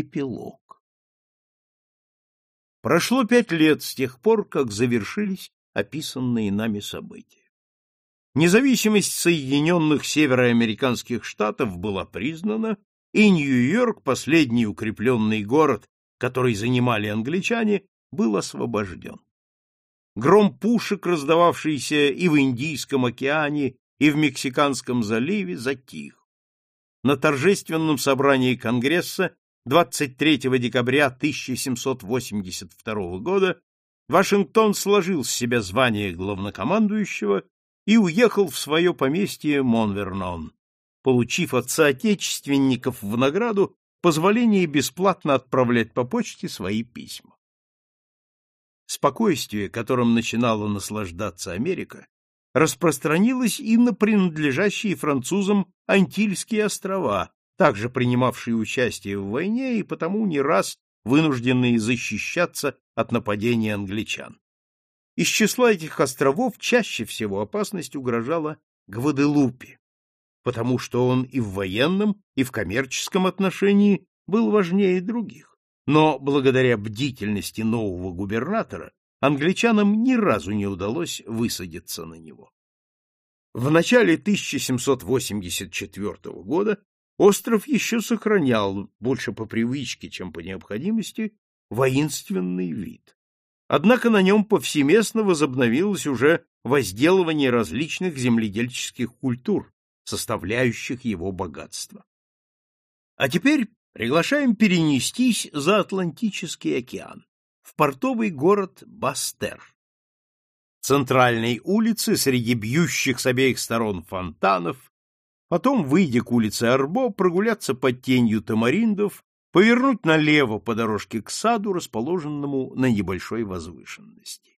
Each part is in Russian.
Эпилог. Прошло пять лет с тех пор, как завершились описанные нами события. Независимость Соединенных Североамериканских Штатов была признана, и Нью-Йорк, последний укрепленный город, который занимали англичане, был освобожден. Гром пушек, раздававшийся и в Индийском океане, и в Мексиканском заливе, затих. На торжественном собрании Конгресса 23 декабря 1782 года Вашингтон сложил с себя звание главнокомандующего и уехал в свое поместье Монвернон, получив от соотечественников в награду позволение бесплатно отправлять по почте свои письма. Спокойствие, которым начинала наслаждаться Америка, распространилось и на принадлежащие французам Антильские острова, также принимавшие участие в войне и потому не раз вынужденные защищаться от нападения англичан. Из числа этих островов чаще всего опасность угрожала Гваделупе, потому что он и в военном, и в коммерческом отношении был важнее других. Но благодаря бдительности нового губернатора англичанам ни разу не удалось высадиться на него. В начале 1784 года Остров еще сохранял, больше по привычке, чем по необходимости, воинственный вид. Однако на нем повсеместно возобновилось уже возделывание различных земледельческих культур, составляющих его богатство. А теперь приглашаем перенестись за Атлантический океан, в портовый город Бастер. Центральной улицы среди бьющих с обеих сторон фонтанов потом, выйдя к улице Арбо, прогуляться под тенью тамариндов, повернуть налево по дорожке к саду, расположенному на небольшой возвышенности.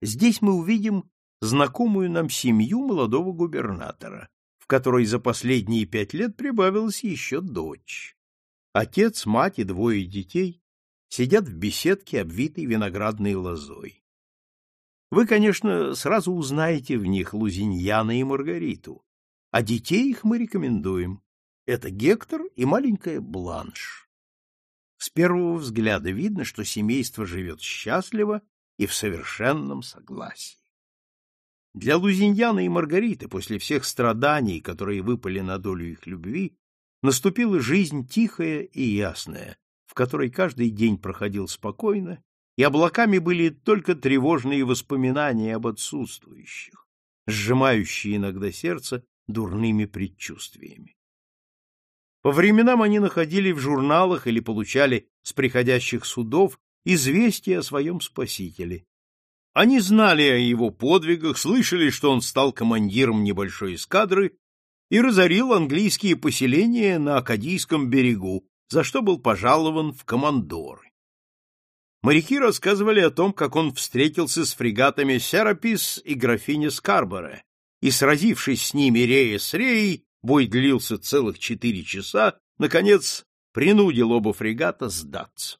Здесь мы увидим знакомую нам семью молодого губернатора, в которой за последние пять лет прибавилась еще дочь. Отец, мать и двое детей сидят в беседке, обвитой виноградной лозой. Вы, конечно, сразу узнаете в них Лузиньяна и Маргариту, а детей их мы рекомендуем. Это Гектор и маленькая Бланш. С первого взгляда видно, что семейство живет счастливо и в совершенном согласии. Для Лузиньяна и Маргариты после всех страданий, которые выпали на долю их любви, наступила жизнь тихая и ясная, в которой каждый день проходил спокойно, и облаками были только тревожные воспоминания об отсутствующих, сжимающие иногда сердце дурными предчувствиями. По временам они находили в журналах или получали с приходящих судов известия о своем спасителе. Они знали о его подвигах, слышали, что он стал командиром небольшой эскадры и разорил английские поселения на Акадийском берегу, за что был пожалован в командоры. Моряки рассказывали о том, как он встретился с фрегатами Серапис и графиня Скарборе, и, сразившись с ними рея с реей, бой длился целых четыре часа, наконец принудил оба фрегата сдаться.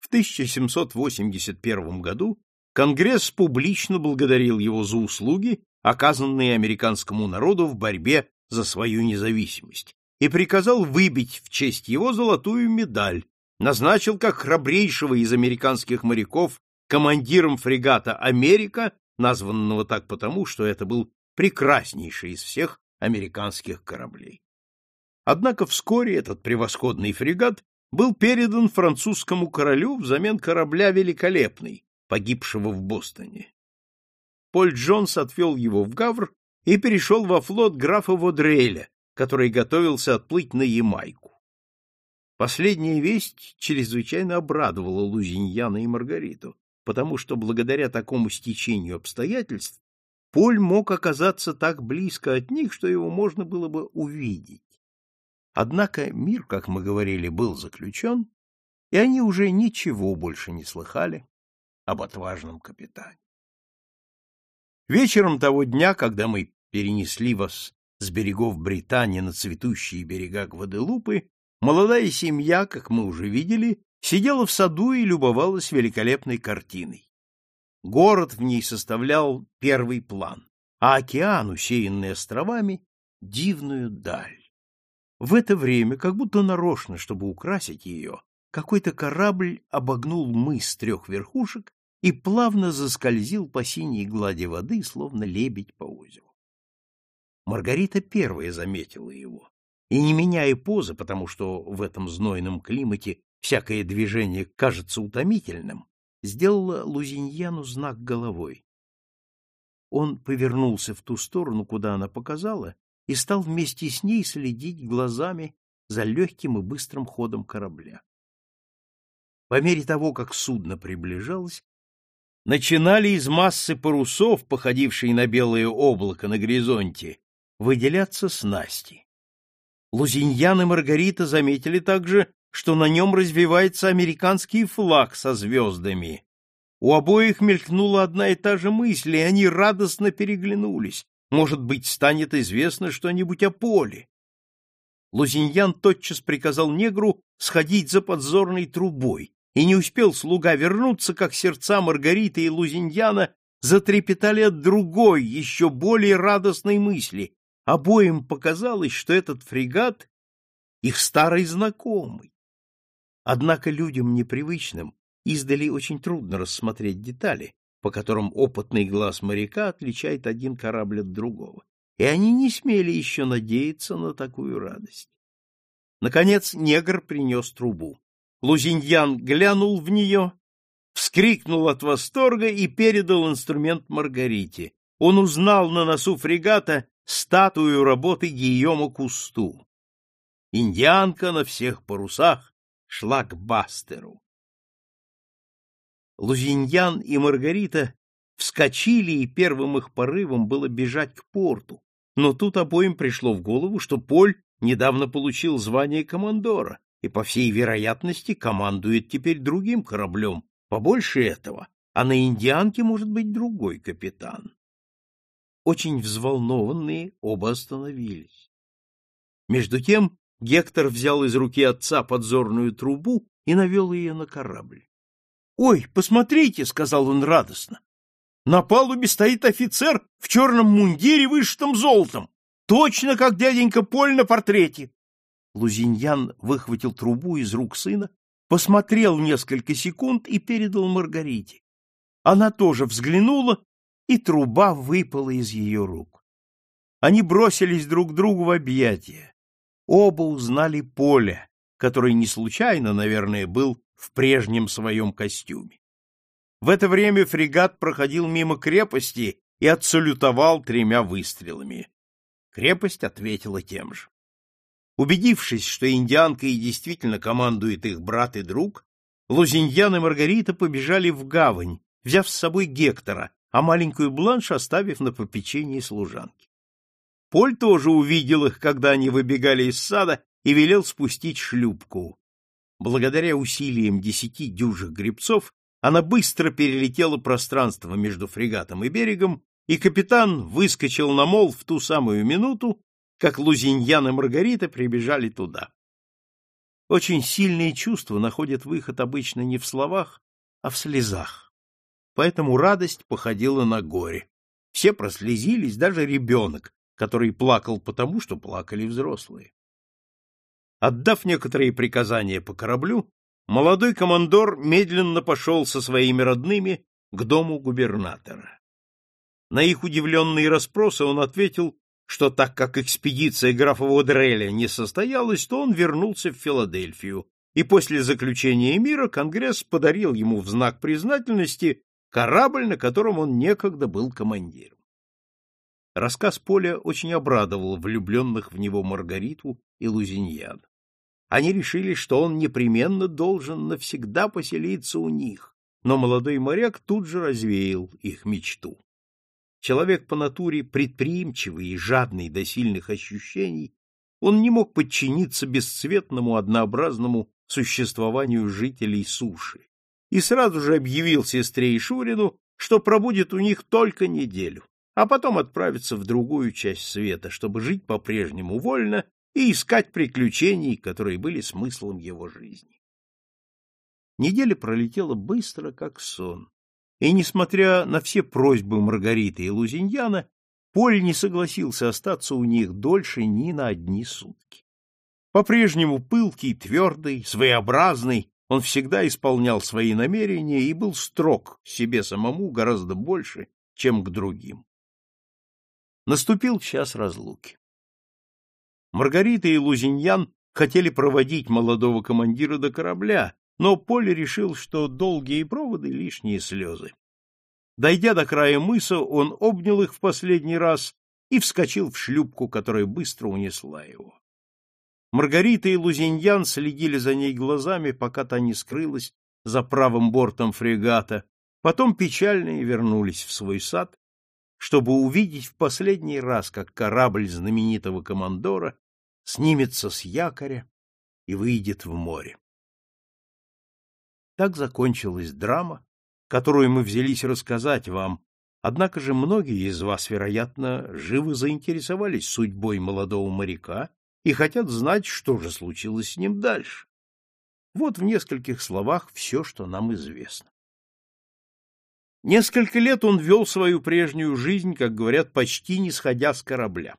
В 1781 году Конгресс публично благодарил его за услуги, оказанные американскому народу в борьбе за свою независимость, и приказал выбить в честь его золотую медаль, назначил как храбрейшего из американских моряков командиром фрегата «Америка» названного так потому, что это был прекраснейший из всех американских кораблей. Однако вскоре этот превосходный фрегат был передан французскому королю взамен корабля «Великолепный», погибшего в Бостоне. Поль Джонс отвел его в Гавр и перешел во флот графа Водреля, который готовился отплыть на Ямайку. Последняя весть чрезвычайно обрадовала Лузиньяна и Маргариту, потому что благодаря такому стечению обстоятельств Поль мог оказаться так близко от них, что его можно было бы увидеть. Однако мир, как мы говорили, был заключен, и они уже ничего больше не слыхали об отважном капитане. Вечером того дня, когда мы перенесли вас с берегов Британии на цветущие берега Гваделупы, молодая семья, как мы уже видели, сидела в саду и любовалась великолепной картиной. Город в ней составлял первый план, а океан, усеянный островами, — дивную даль. В это время, как будто нарочно, чтобы украсить ее, какой-то корабль обогнул мыс трех верхушек и плавно заскользил по синей глади воды, словно лебедь по озеру. Маргарита первая заметила его, и, не меняя позы, потому что в этом знойном климате всякое движение кажется утомительным, сделала Лузиньяну знак головой. Он повернулся в ту сторону, куда она показала, и стал вместе с ней следить глазами за легким и быстрым ходом корабля. По мере того, как судно приближалось, начинали из массы парусов, походившей на белое облако на горизонте, выделяться снасти. Лузиньян и Маргарита заметили также, что на нем развивается американский флаг со звездами. У обоих мелькнула одна и та же мысль, и они радостно переглянулись. Может быть, станет известно что-нибудь о поле. Лузиньян тотчас приказал негру сходить за подзорной трубой, и не успел слуга вернуться, как сердца Маргариты и Лузиньяна затрепетали от другой, еще более радостной мысли. Обоим показалось, что этот фрегат — их старый знакомый. Однако людям непривычным издали очень трудно рассмотреть детали, по которым опытный глаз моряка отличает один корабль от другого, и они не смели еще надеяться на такую радость. Наконец негр принес трубу. Лузиньян глянул в нее, вскрикнул от восторга и передал инструмент Маргарите. Он узнал на носу фрегата статую работы Гийома Кусту. Индианка на всех парусах шла к Бастеру. Лузиньян и Маргарита вскочили, и первым их порывом было бежать к порту. Но тут обоим пришло в голову, что Поль недавно получил звание командора и, по всей вероятности, командует теперь другим кораблем, побольше этого, а на Индианке может быть другой капитан. Очень взволнованные оба остановились. Между тем Гектор взял из руки отца подзорную трубу и навел ее на корабль. — Ой, посмотрите, — сказал он радостно. — На палубе стоит офицер в черном мундире, вышитом золотом, точно как дяденька Поль на портрете. Лузиньян выхватил трубу из рук сына, посмотрел несколько секунд и передал Маргарите. Она тоже взглянула, и труба выпала из ее рук. Они бросились друг другу в объятия. Оба узнали Поля, который не случайно, наверное, был в прежнем своем костюме. В это время фрегат проходил мимо крепости и отсалютовал тремя выстрелами. Крепость ответила тем же. Убедившись, что индианка и действительно командует их брат и друг, Лузиньян и Маргарита побежали в гавань, взяв с собой Гектора, а маленькую Бланш оставив на попечении служанки. Поль тоже увидел их, когда они выбегали из сада, и велел спустить шлюпку. Благодаря усилиям десяти дюжих гребцов она быстро перелетела пространство между фрегатом и берегом, и капитан выскочил на мол в ту самую минуту, как Лузиньян и Маргарита прибежали туда. Очень сильные чувства находят выход обычно не в словах, а в слезах. Поэтому радость походила на горе. Все прослезились, даже ребенок, который плакал потому, что плакали взрослые. Отдав некоторые приказания по кораблю, молодой командор медленно пошел со своими родными к дому губернатора. На их удивленные расспросы он ответил, что так как экспедиция графа Водреля не состоялась, то он вернулся в Филадельфию, и после заключения мира Конгресс подарил ему в знак признательности корабль, на котором он некогда был командиром. Рассказ Поля очень обрадовал влюбленных в него Маргариту и Лузиньян. Они решили, что он непременно должен навсегда поселиться у них, но молодой моряк тут же развеял их мечту. Человек по натуре предприимчивый и жадный до сильных ощущений, он не мог подчиниться бесцветному однообразному существованию жителей суши и сразу же объявил сестре и Шурину, что пробудет у них только неделю а потом отправиться в другую часть света, чтобы жить по-прежнему вольно и искать приключений, которые были смыслом его жизни. Неделя пролетела быстро, как сон, и, несмотря на все просьбы Маргариты и Лузиньяна, Поль не согласился остаться у них дольше ни на одни сутки. По-прежнему пылкий, твердый, своеобразный, он всегда исполнял свои намерения и был строг себе самому гораздо больше, чем к другим. Наступил час разлуки. Маргарита и Лузиньян хотели проводить молодого командира до корабля, но Поль решил, что долгие проводы — лишние слезы. Дойдя до края мыса, он обнял их в последний раз и вскочил в шлюпку, которая быстро унесла его. Маргарита и Лузиньян следили за ней глазами, пока та не скрылась за правым бортом фрегата, потом печальные вернулись в свой сад, чтобы увидеть в последний раз, как корабль знаменитого командора снимется с якоря и выйдет в море. Так закончилась драма, которую мы взялись рассказать вам, однако же многие из вас, вероятно, живо заинтересовались судьбой молодого моряка и хотят знать, что же случилось с ним дальше. Вот в нескольких словах все, что нам известно. Несколько лет он вел свою прежнюю жизнь, как говорят, почти не сходя с корабля.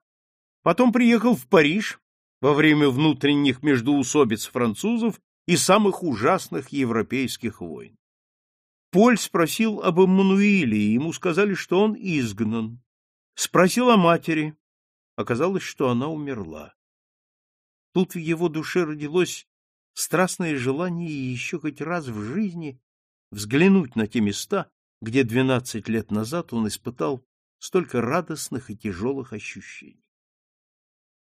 Потом приехал в Париж во время внутренних междоусобиц французов и самых ужасных европейских войн. Поль спросил об Эммануиле, и ему сказали, что он изгнан. Спросил о матери. Оказалось, что она умерла. Тут в его душе родилось страстное желание еще хоть раз в жизни взглянуть на те места, где двенадцать лет назад он испытал столько радостных и тяжелых ощущений.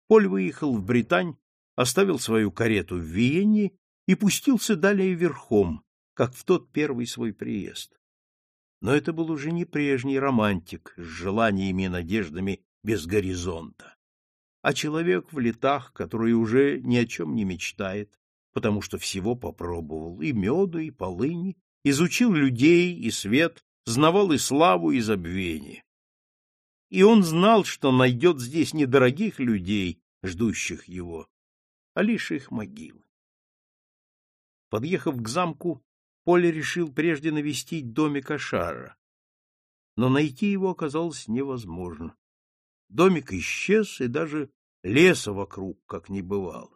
Поль выехал в Британь, оставил свою карету в Виене и пустился далее верхом, как в тот первый свой приезд. Но это был уже не прежний романтик с желаниями и надеждами без горизонта, а человек в летах, который уже ни о чем не мечтает, потому что всего попробовал, и меду, и полыни, изучил людей и свет, знавал и славу, и забвение. И он знал, что найдет здесь не дорогих людей, ждущих его, а лишь их могилы. Подъехав к замку, Поле решил прежде навестить домик Ашара, но найти его оказалось невозможно. Домик исчез, и даже леса вокруг как не бывало.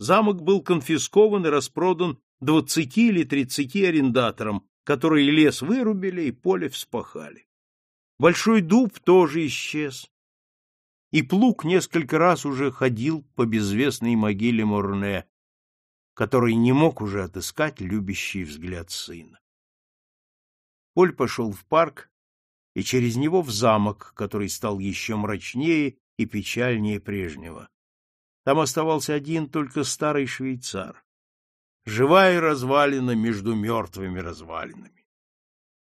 Замок был конфискован и распродан двадцати или тридцати арендаторам, которые лес вырубили и поле вспахали. Большой дуб тоже исчез, и плуг несколько раз уже ходил по безвестной могиле Морне, который не мог уже отыскать любящий взгляд сына. Поль пошел в парк и через него в замок, который стал еще мрачнее и печальнее прежнего. Там оставался один только старый швейцар. Живая развалина между мертвыми развалинами.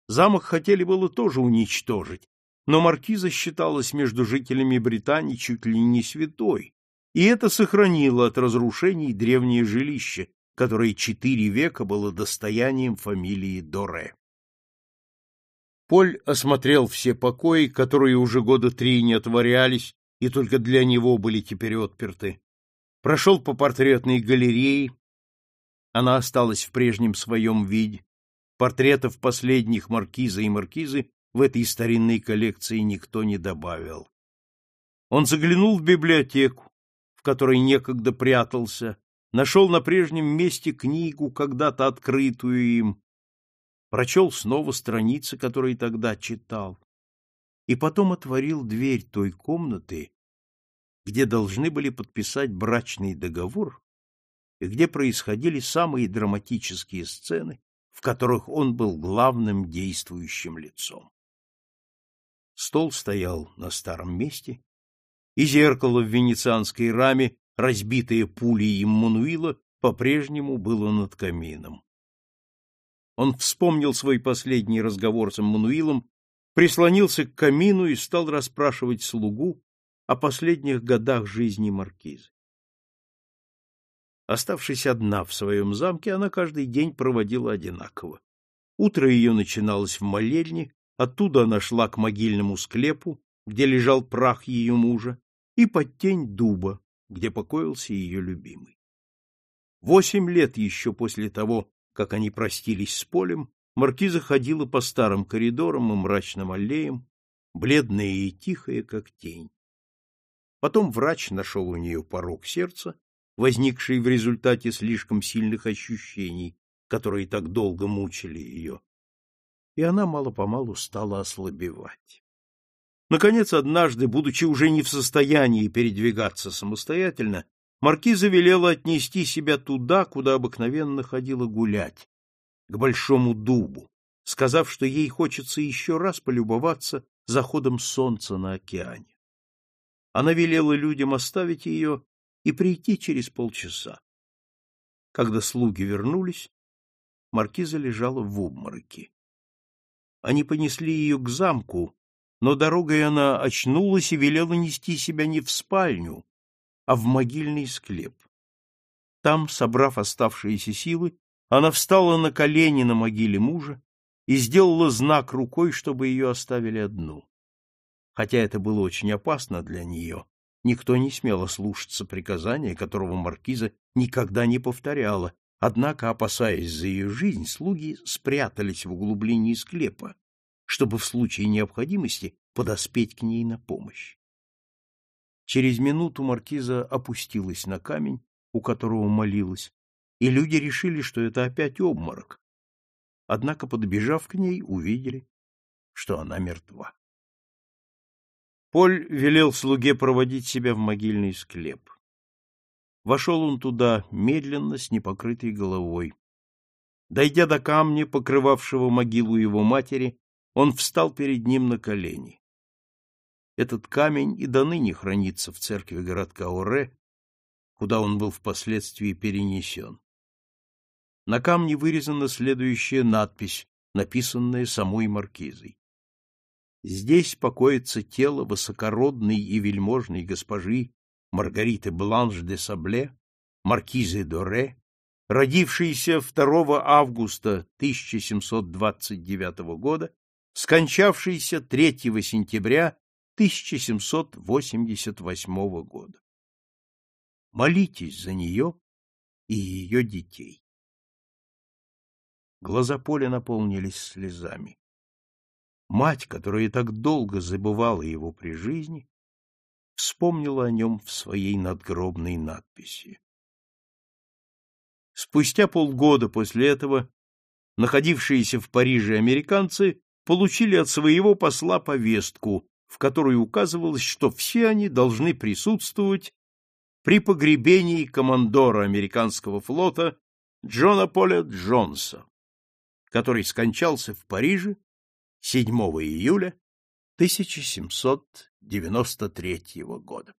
Замок хотели было тоже уничтожить, но маркиза считалась между жителями Британии чуть ли не святой, и это сохранило от разрушений древнее жилище, которое четыре века было достоянием фамилии Доре. Поль осмотрел все покои, которые уже года три не отворялись и только для него были теперь отперты. Прошел по портретной галерее, она осталась в прежнем своем виде. Портретов последних маркиза и маркизы в этой старинной коллекции никто не добавил. Он заглянул в библиотеку, в которой некогда прятался, нашел на прежнем месте книгу, когда-то открытую им, прочел снова страницы, которые тогда читал, и потом отворил дверь той комнаты, где должны были подписать брачный договор где происходили самые драматические сцены, в которых он был главным действующим лицом. Стол стоял на старом месте, и зеркало в венецианской раме, разбитое пулей Иммануила, по-прежнему было над камином. Он вспомнил свой последний разговор с Иммануилом, прислонился к камину и стал расспрашивать слугу о последних годах жизни маркизы. Оставшись одна в своем замке, она каждый день проводила одинаково. Утро ее начиналось в молельне, оттуда она шла к могильному склепу, где лежал прах ее мужа, и под тень дуба, где покоился ее любимый. Восемь лет еще после того, как они простились с Полем, маркиза ходила по старым коридорам и мрачным аллеям, бледная и тихая, как тень. Потом врач нашел у нее порог сердца, возникшей в результате слишком сильных ощущений, которые так долго мучили ее. И она мало-помалу стала ослабевать. Наконец, однажды, будучи уже не в состоянии передвигаться самостоятельно, маркиза велела отнести себя туда, куда обыкновенно ходила гулять, к большому дубу, сказав, что ей хочется еще раз полюбоваться заходом солнца на океане. Она велела людям оставить ее и прийти через полчаса. Когда слуги вернулись, маркиза лежала в обмороке. Они понесли ее к замку, но дорогой она очнулась и велела нести себя не в спальню, а в могильный склеп. Там, собрав оставшиеся силы, она встала на колени на могиле мужа и сделала знак рукой, чтобы ее оставили одну. Хотя это было очень опасно для нее, никто не смел слушаться приказания, которого маркиза никогда не повторяла, однако, опасаясь за ее жизнь, слуги спрятались в углублении склепа, чтобы в случае необходимости подоспеть к ней на помощь. Через минуту маркиза опустилась на камень, у которого молилась, и люди решили, что это опять обморок. Однако, подбежав к ней, увидели, что она мертва. Поль велел слуге проводить себя в могильный склеп. Вошел он туда медленно, с непокрытой головой. Дойдя до камня, покрывавшего могилу его матери, он встал перед ним на колени. Этот камень и до ныне хранится в церкви городка Оре, куда он был впоследствии перенесен. На камне вырезана следующая надпись, написанная самой маркизой. Здесь покоится тело высокородной и вельможной госпожи Маргариты Бланш де Сабле, маркизы Доре, родившейся 2 августа 1729 года, скончавшейся 3 сентября 1788 года. Молитесь за нее и ее детей. Глаза Поля наполнились слезами. Мать, которая так долго забывала его при жизни, вспомнила о нем в своей надгробной надписи. Спустя полгода после этого находившиеся в Париже американцы получили от своего посла повестку, в которой указывалось, что все они должны присутствовать при погребении командора американского флота Джона Поля Джонса, который скончался в Париже 7 июля 1793 года.